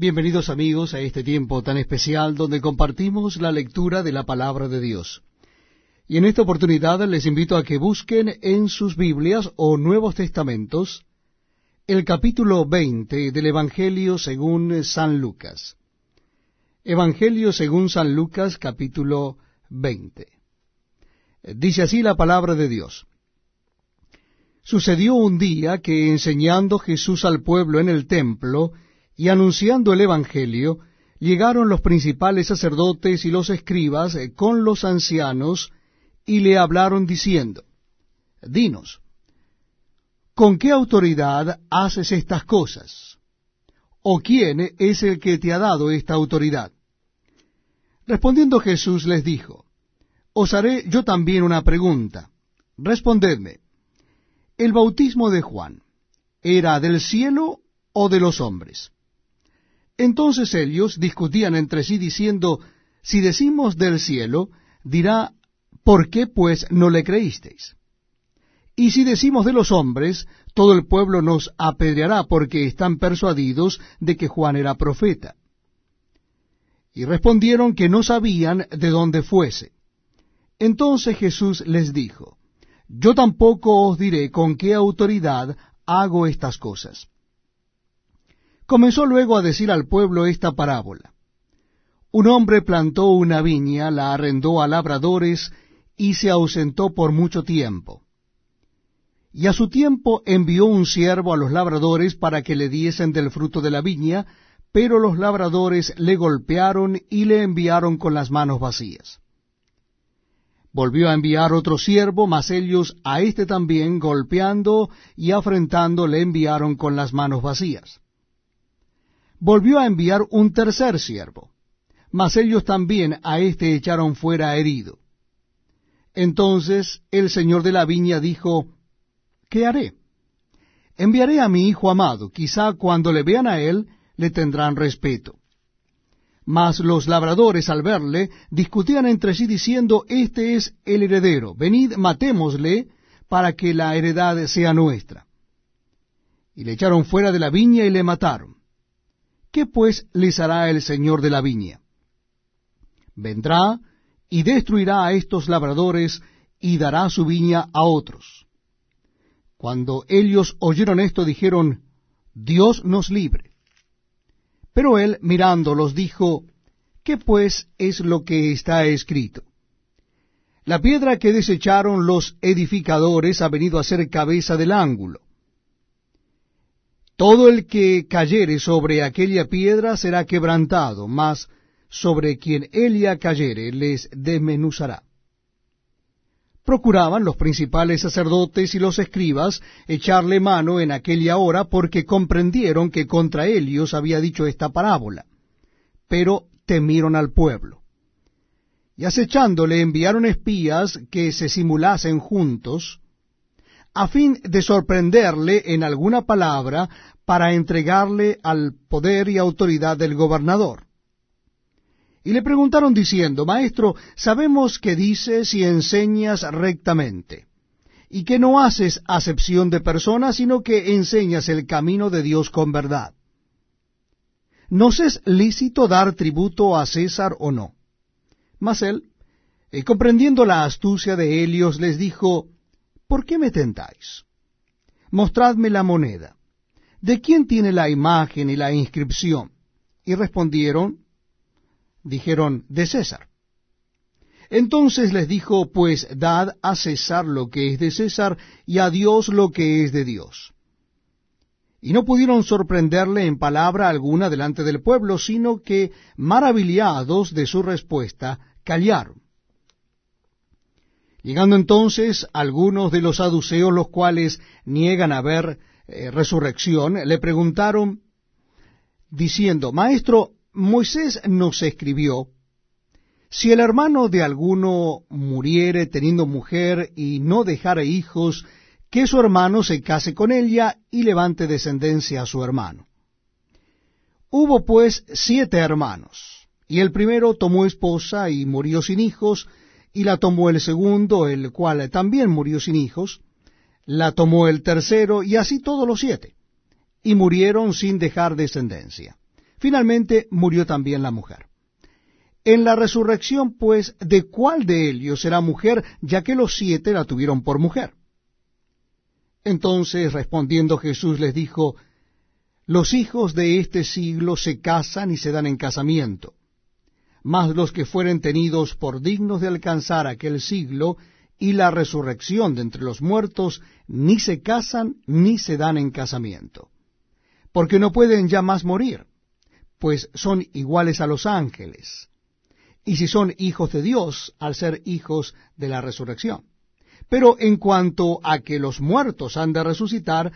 Bienvenidos amigos a este tiempo tan especial donde compartimos la lectura de la palabra de Dios. Y en esta oportunidad les invito a que busquen en sus Biblias o Nuevos Testamentos el capítulo 20 del Evangelio según San Lucas. Evangelio según San Lucas capítulo 20. Dice así la palabra de Dios. Sucedió un día que enseñando Jesús al pueblo en el templo y anunciando el Evangelio, llegaron los principales sacerdotes y los escribas con los ancianos y le hablaron diciendo, Dinos, ¿con qué autoridad haces estas cosas? ¿O quién es el que te ha dado esta autoridad? Respondiendo Jesús les dijo, Os haré yo también una pregunta. Respondedme, ¿el bautismo de Juan era del cielo o de los hombres? Entonces ellos discutían entre sí diciendo, Si decimos del cielo, dirá, ¿por qué pues no le creísteis? Y si decimos de los hombres, todo el pueblo nos apedreará porque están persuadidos de que Juan era profeta. Y respondieron que no sabían de dónde fuese. Entonces Jesús les dijo, Yo tampoco os diré con qué autoridad hago estas cosas. Comenzó luego a decir al pueblo esta parábola. Un hombre plantó una viña, la arrendó a labradores y se ausentó por mucho tiempo. Y a su tiempo envió un siervo a los labradores para que le diesen del fruto de la viña, pero los labradores le golpearon y le enviaron con las manos vacías. Volvió a enviar otro siervo, mas ellos a éste también, golpeando y afrentando, le enviaron con las manos vacías. Volvió a enviar un tercer siervo, mas ellos también a éste echaron fuera herido. Entonces el señor de la viña dijo, ¿Qué haré? Enviaré a mi hijo amado, quizá cuando le vean a él, le tendrán respeto. Mas los labradores al verle discutían entre sí diciendo, Este es el heredero, venid matémosle para que la heredad sea nuestra. Y le echaron fuera de la viña y le mataron. ¿Qué pues les hará el señor de la viña? Vendrá y destruirá a estos labradores y dará su viña a otros. Cuando ellos oyeron esto dijeron, Dios nos libre. Pero él, mirándolos, dijo, ¿qué pues es lo que está escrito? La piedra que desecharon los edificadores ha venido a ser cabeza del ángulo. Todo el que cayere sobre aquella piedra será quebrantado, mas sobre quien ella cayere les desmenuzará. Procuraban los principales sacerdotes y los escribas echarle mano en aquella hora porque comprendieron que contra ellos había dicho esta parábola, pero temieron al pueblo. Y acechándole enviaron espías que se simulasen juntos, a fin de sorprenderle en alguna palabra para entregarle al poder y autoridad del gobernador. Y le preguntaron diciendo, Maestro, sabemos que dices y enseñas rectamente, y que no haces acepción de personas, sino que enseñas el camino de Dios con verdad. ¿Nos es lícito dar tributo a César o no? Mas él, eh, comprendiendo la astucia de Helios, les dijo, ¿Por qué me tentáis? Mostradme la moneda. ¿De quién tiene la imagen y la inscripción? Y respondieron, dijeron, de César. Entonces les dijo, pues dad a César lo que es de César y a Dios lo que es de Dios. Y no pudieron sorprenderle en palabra alguna delante del pueblo, sino que, maravillados de su respuesta, callaron. Llegando entonces algunos de los saduceos, los cuales niegan haber eh, resurrección, le preguntaron, diciendo, Maestro, Moisés nos escribió, si el hermano de alguno muriere teniendo mujer y no dejare hijos, que su hermano se case con ella y levante descendencia a su hermano. Hubo pues siete hermanos, y el primero tomó esposa y murió sin hijos, y la tomó el segundo, el cual también murió sin hijos, la tomó el tercero, y así todos los siete, y murieron sin dejar descendencia. Finalmente murió también la mujer. En la resurrección, pues, ¿de cuál de ellos será mujer, ya que los siete la tuvieron por mujer? Entonces, respondiendo Jesús, les dijo, Los hijos de este siglo se casan y se dan en casamiento, mas los que fueren tenidos por dignos de alcanzar aquel siglo y la resurrección de entre los muertos, ni se casan ni se dan en casamiento, porque no pueden ya más morir, pues son iguales a los ángeles, y si son hijos de Dios, al ser hijos de la resurrección. Pero en cuanto a que los muertos han de resucitar,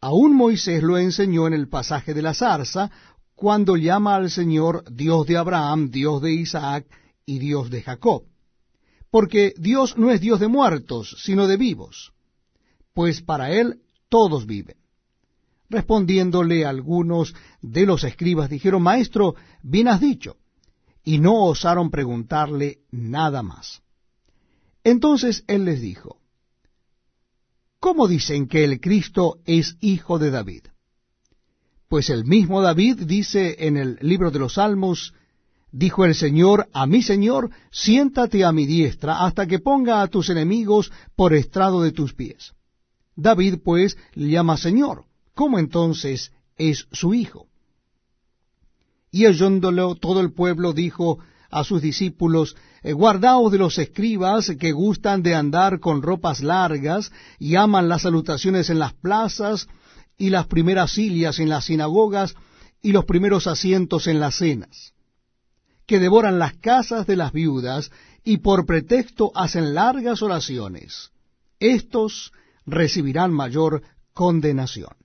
aún Moisés lo enseñó en el pasaje de la zarza, cuando llama al Señor Dios de Abraham, Dios de Isaac y Dios de Jacob. Porque Dios no es Dios de muertos, sino de vivos, pues para Él todos viven. Respondiéndole algunos de los escribas dijeron, Maestro, bien has dicho, y no osaron preguntarle nada más. Entonces él les dijo, ¿Cómo dicen que el Cristo es hijo de David? Pues el mismo David dice en el libro de los Salmos, dijo el Señor a mi Señor, siéntate a mi diestra hasta que ponga a tus enemigos por estrado de tus pies. David pues le llama Señor, ¿cómo entonces es su hijo? Y oyéndolo todo el pueblo dijo a sus discípulos, eh, Guardaos de los escribas que gustan de andar con ropas largas y aman las salutaciones en las plazas y las primeras sillas en las sinagogas y los primeros asientos en las cenas, que devoran las casas de las viudas y por pretexto hacen largas oraciones. Estos recibirán mayor condenación.